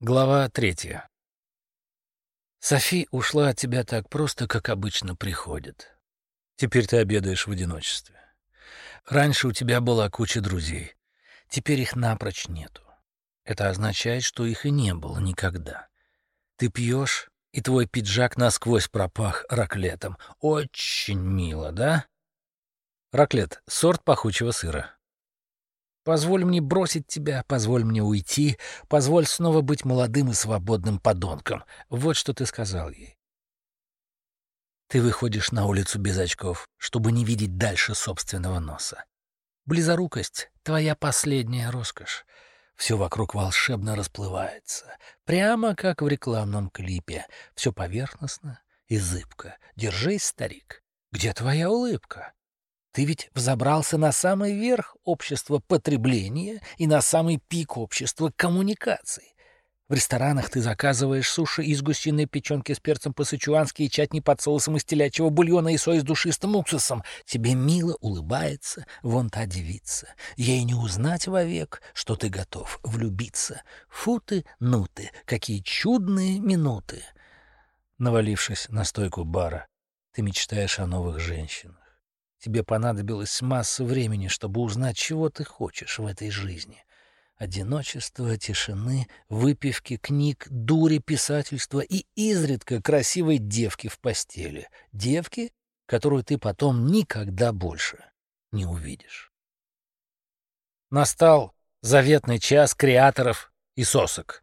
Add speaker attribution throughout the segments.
Speaker 1: Глава третья. Софи ушла от тебя так просто, как обычно приходит. Теперь ты обедаешь в одиночестве. Раньше у тебя была куча друзей. Теперь их напрочь нету. Это означает, что их и не было никогда. Ты пьешь, и твой пиджак насквозь пропах раклетом. Очень мило, да? Раклет — сорт пахучего сыра. Позволь мне бросить тебя, позволь мне уйти, позволь снова быть молодым и свободным подонком. Вот что ты сказал ей. Ты выходишь на улицу без очков, чтобы не видеть дальше собственного носа. Близорукость — твоя последняя роскошь. Все вокруг волшебно расплывается, прямо как в рекламном клипе. Все поверхностно и зыбко. Держись, старик. Где твоя улыбка? Ты ведь взобрался на самый верх общества потребления и на самый пик общества коммуникаций. В ресторанах ты заказываешь суши из гусиной печенки с перцем по-сычуански и чатни под соусом из телячьего бульона и сои с душистым уксусом. Тебе мило улыбается вон та девица. Ей не узнать вовек, что ты готов влюбиться. Фу ты, ну ты, какие чудные минуты. Навалившись на стойку бара, ты мечтаешь о новых женщинах. Тебе понадобилось масса времени, чтобы узнать, чего ты хочешь в этой жизни. Одиночество, тишины, выпивки, книг, дури, писательства и изредка красивой девки в постели. Девки, которую ты потом никогда больше не увидишь. Настал заветный час креаторов и сосок.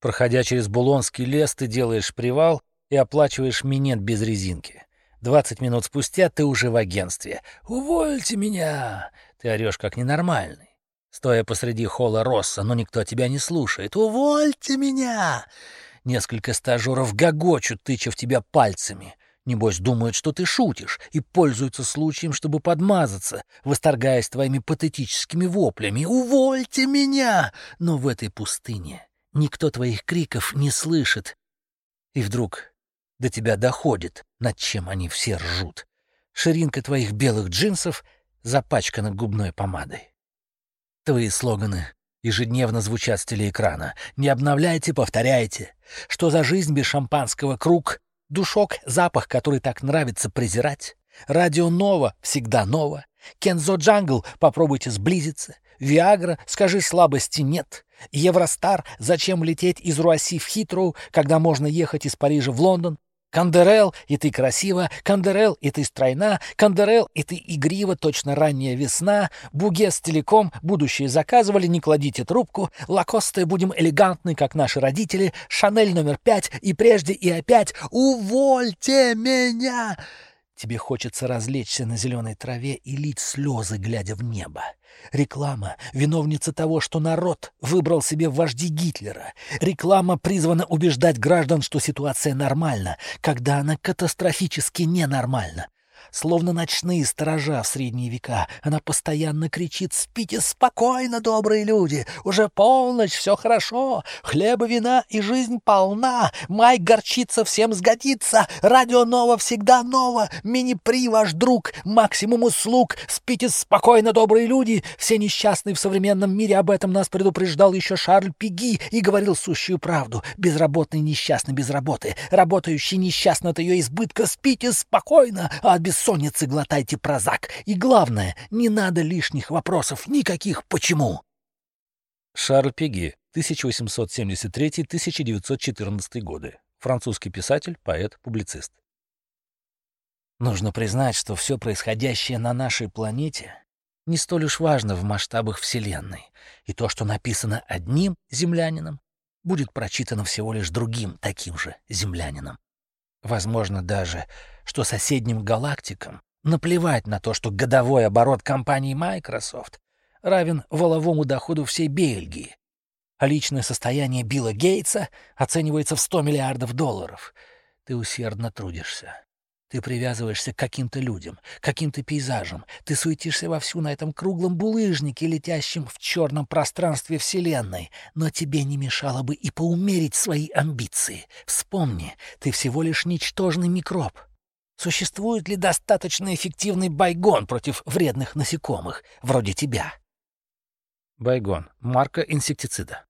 Speaker 1: Проходя через Булонский лес, ты делаешь привал и оплачиваешь минет без резинки. Двадцать минут спустя ты уже в агентстве. «Увольте меня!» Ты орешь как ненормальный. Стоя посреди холла Росса, но никто тебя не слушает. «Увольте меня!» Несколько стажеров гогочут, тыча в тебя пальцами. Небось, думают, что ты шутишь, и пользуются случаем, чтобы подмазаться, восторгаясь твоими патетическими воплями. «Увольте меня!» Но в этой пустыне никто твоих криков не слышит. И вдруг до тебя доходит, над чем они все ржут. Ширинка твоих белых джинсов запачкана губной помадой. Твои слоганы ежедневно звучат с телеэкрана. Не обновляйте, повторяйте. Что за жизнь без шампанского Krug? Душок, запах, который так нравится презирать. Radio Nova всегда ново. Kenzo Jungle, попробуйте сблизиться. Виагра, скажи слабости нет. Евростар, зачем лететь из Руаси в Хитроу, когда можно ехать из Парижа в Лондон? Кандерел, и ты красива, Кандерел, и ты стройна, Кандерел, и ты игрива, точно ранняя весна, Бугес телеком, будущее заказывали, не кладите трубку, Лакосты будем элегантны, как наши родители, Шанель номер пять, и прежде, и опять, увольте меня!» Тебе хочется развлечься на зеленой траве и лить слезы, глядя в небо. Реклама — виновница того, что народ выбрал себе вожди Гитлера. Реклама призвана убеждать граждан, что ситуация нормальна, когда она катастрофически ненормальна. Словно ночные сторожа в средние века, она постоянно кричит «Спите спокойно, добрые люди! Уже полночь, все хорошо! Хлеба, вина и жизнь полна! Май горчица всем сгодится! Радио ново всегда ново! Мини-при ваш друг! Максимум услуг! Спите спокойно, добрые люди! Все несчастные в современном мире об этом нас предупреждал еще Шарль Пиги и говорил сущую правду. Безработный несчастный без работы, работающий несчастный от ее избытка. Спите спокойно, а без бессонницы глотайте прозак. И главное, не надо лишних вопросов, никаких «почему». Шарль Пеги, 1873-1914 годы. Французский писатель, поэт, публицист. Нужно признать, что все происходящее на нашей планете не столь уж важно в масштабах Вселенной, и то, что написано одним землянином, будет прочитано всего лишь другим таким же землянином. Возможно даже, что соседним галактикам наплевать на то, что годовой оборот компании Microsoft равен воловому доходу всей Бельгии, а личное состояние Билла Гейтса оценивается в 100 миллиардов долларов. Ты усердно трудишься. Ты привязываешься к каким-то людям, каким-то пейзажам. Ты суетишься вовсю на этом круглом булыжнике, летящем в черном пространстве Вселенной. Но тебе не мешало бы и поумерить свои амбиции. Вспомни, ты всего лишь ничтожный микроб. Существует ли достаточно эффективный байгон против вредных насекомых, вроде тебя? Байгон. Марка инсектицида.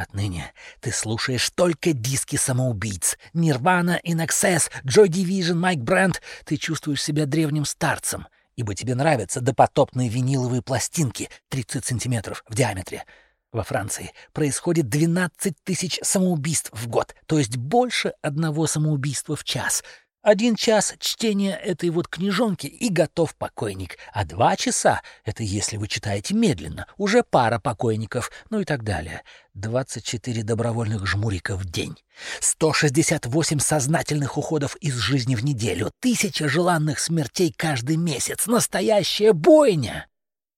Speaker 1: Отныне ты слушаешь только диски самоубийц. In Excess, Joy Division, Mike Brand. Ты чувствуешь себя древним старцем, ибо тебе нравятся допотопные виниловые пластинки 30 сантиметров в диаметре. Во Франции происходит 12 тысяч самоубийств в год, то есть больше одного самоубийства в час — один час чтения этой вот книжонки и готов покойник, а два часа — это если вы читаете медленно, уже пара покойников, ну и так далее. 24 добровольных жмурика в день, 168 сознательных уходов из жизни в неделю, тысяча желанных смертей каждый месяц, настоящая бойня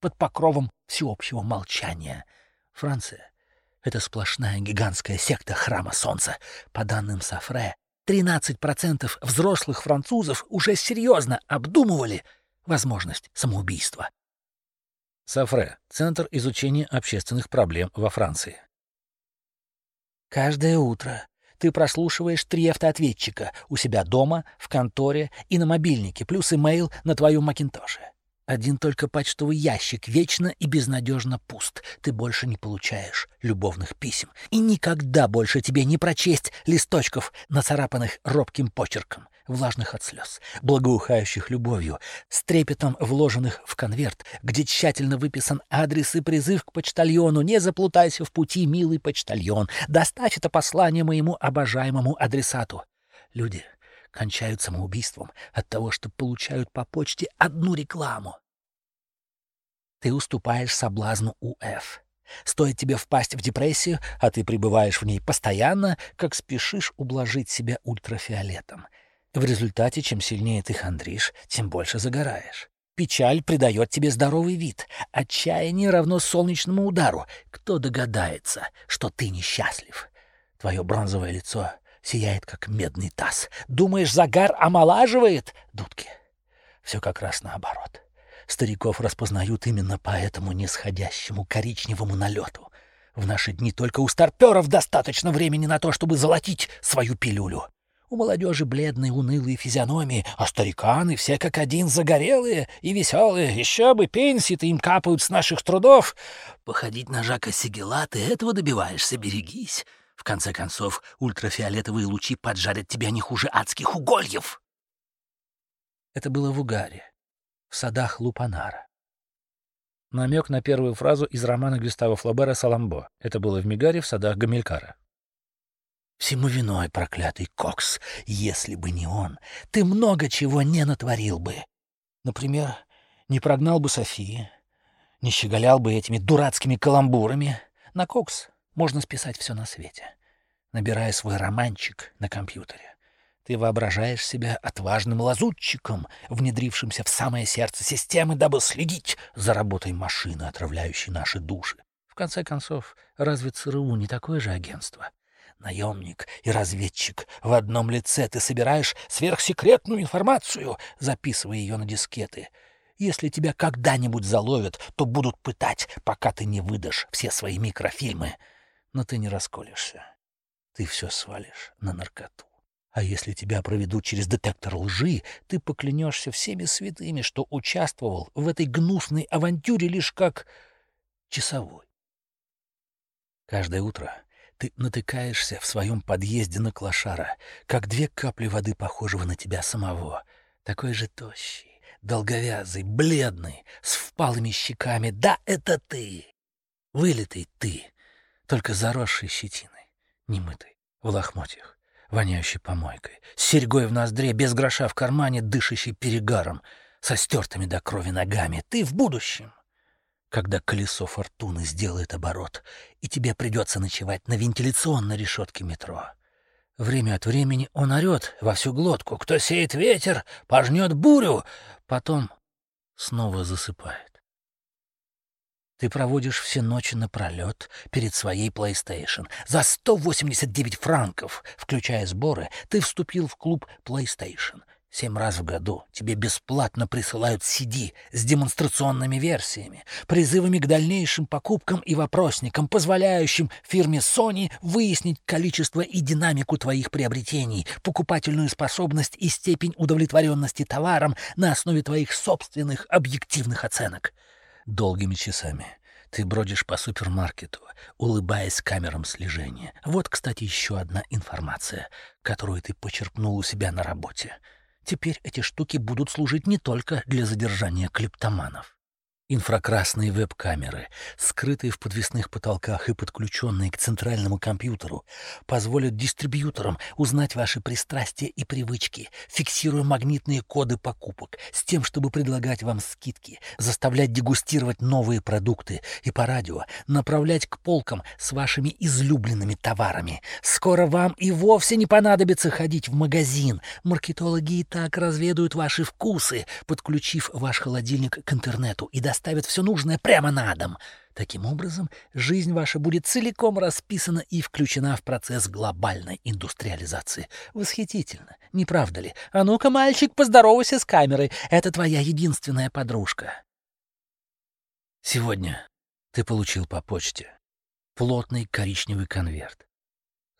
Speaker 1: под покровом всеобщего молчания. Франция — это сплошная гигантская секта храма солнца. По данным Сафре, 13% взрослых французов уже серьезно обдумывали возможность самоубийства. Сафре — Центр изучения общественных проблем во Франции. Каждое утро ты прослушиваешь три автоответчика у себя дома, в конторе и на мобильнике, плюс имейл на твоем Макинтоше. Один только почтовый ящик вечно и безнадежно пуст. Ты больше не получаешь любовных писем. И никогда больше тебе не прочесть листочков, нацарапанных робким почерком, влажных от слез, благоухающих любовью, с трепетом вложенных в конверт, где тщательно выписан адрес и призыв к почтальону. Не заплутайся в пути, милый почтальон. Доставь это послание моему обожаемому адресату. Люди кончают самоубийством от того, что получают по почте одну рекламу. Ты уступаешь соблазну УФ. Стоит тебе впасть в депрессию, а ты пребываешь в ней постоянно, как спешишь ублажить себя ультрафиолетом. В результате, чем сильнее ты хандришь, тем больше загораешь. Печаль придает тебе здоровый вид. Отчаяние равно солнечному удару. Кто догадается, что ты несчастлив? Твое бронзовое лицо сияет, как медный таз. Думаешь, загар омолаживает? Дудки. Все как раз наоборот. Стариков распознают именно по этому нисходящему коричневому налету. В наши дни только у старперов достаточно времени на то, чтобы золотить свою пилюлю. У молодежи бледные, унылые физиономии, а стариканы все как один загорелые и веселые. Еще бы пенсии-то им капают с наших трудов. Походить на Жака Сигела ты этого добиваешься, берегись. В конце концов, ультрафиолетовые лучи поджарят тебя не хуже адских угольев. Это было в Угаре, в садах Лупанара. Намек на первую фразу из романа Гюстава Флобера «Саламбо». Это было в Мигаре в садах Гамилькара. «Всему виной, проклятый Кокс, если бы не он, ты много чего не натворил бы. Например, не прогнал бы Софии, не щеголял бы этими дурацкими каламбурами. На Кокс можно списать все на свете, набирая свой романчик на компьютере. Ты воображаешь себя отважным лазутчиком, внедрившимся в самое сердце системы, дабы следить за работой машины, отравляющей наши души. В конце концов, разве ЦРУ не такое же агентство? Наемник и разведчик в одном лице ты собираешь сверхсекретную информацию, записывая ее на дискеты — если тебя когда-нибудь заловят, то будут пытать, пока ты не выдашь все свои микрофильмы но ты не расколешься. Ты все свалишь на наркоту. А если тебя проведут через детектор лжи, ты поклянешься всеми святыми, что участвовал в этой гнусной авантюре лишь как часовой. Каждое утро ты натыкаешься в своем подъезде на клошара, как две капли воды, похожего на тебя самого, такой же тощий, долговязый, бледный, с впалыми щеками. Да, это ты! Вылитый ты! Только заросший щетиной, немытый, в лохмотьях, воняющий помойкой, с серьгой в ноздре, без гроша в кармане, дышащий перегаром, со стертыми до крови ногами. Ты в будущем, когда колесо фортуны сделает оборот, и тебе придется ночевать на вентиляционной решетке метро. Время от времени он орет во всю глотку. Кто сеет ветер, пожнет бурю. Потом снова засыпает. Ты проводишь все ночи напролет перед своей PlayStation. За 189 франков, включая сборы, ты вступил в клуб PlayStation. Семь раз в году тебе бесплатно присылают CD с демонстрационными версиями, призывами к дальнейшим покупкам и вопросникам, позволяющим фирме Sony выяснить количество и динамику твоих приобретений, покупательную способность и степень удовлетворенности товаром на основе твоих собственных объективных оценок. Долгими часами Ты бродишь по супермаркету, улыбаясь камерам слежения. Вот, кстати, еще одна информация, которую ты почерпнул у себя на работе. Теперь эти штуки будут служить не только для задержания клептоманов. Инфракрасные веб-камеры, скрытые в подвесных потолках и подключенные к центральному компьютеру, позволят дистрибьюторам узнать ваши пристрастия и привычки, фиксируя магнитные коды покупок, с тем, чтобы предлагать вам скидки, заставлять дегустировать новые продукты и по радио направлять к полкам с вашими излюбленными товарами. Скоро вам и вовсе не понадобится ходить в магазин. Маркетологи и так разведают ваши вкусы, подключив ваш холодильник к интернету и доставят доставят все нужное прямо на дом. Таким образом, жизнь ваша будет целиком расписана и включена в процесс глобальной индустриализации. Восхитительно, не правда ли? А ну-ка, мальчик, поздоровайся с камерой. Это твоя единственная подружка. Сегодня ты получил по почте плотный коричневый конверт.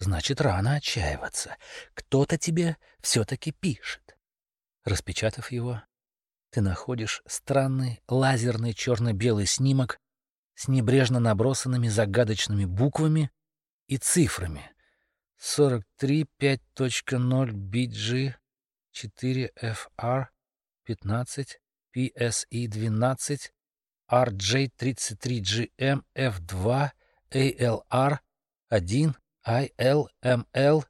Speaker 1: Значит, рано отчаиваться. Кто-то тебе все-таки пишет. Распечатав его, ты находишь странный лазерный черно-белый снимок с небрежно набросанными загадочными буквами и цифрами. 43 5.0 BG 4FR 15 PSE 12 RJ33GM F2 ALR 1 ILML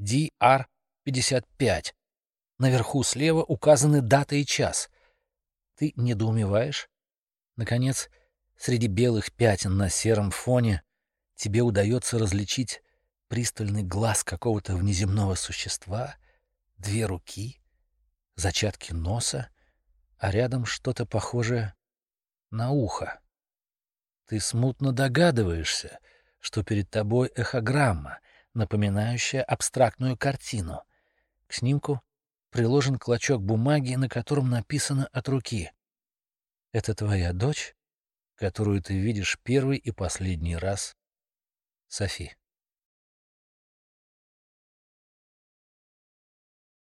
Speaker 1: DR 55 Наверху слева указаны дата и час. Ты недоумеваешь? Наконец, среди белых пятен на сером фоне тебе удается различить пристальный глаз какого-то внеземного существа, две руки, зачатки носа, а рядом что-то похожее на ухо. Ты смутно догадываешься, что перед тобой эхограмма, напоминающая абстрактную картину. К снимку приложен клочок бумаги, на котором написано от руки. «Это твоя дочь, которую ты видишь первый и последний раз, Софи».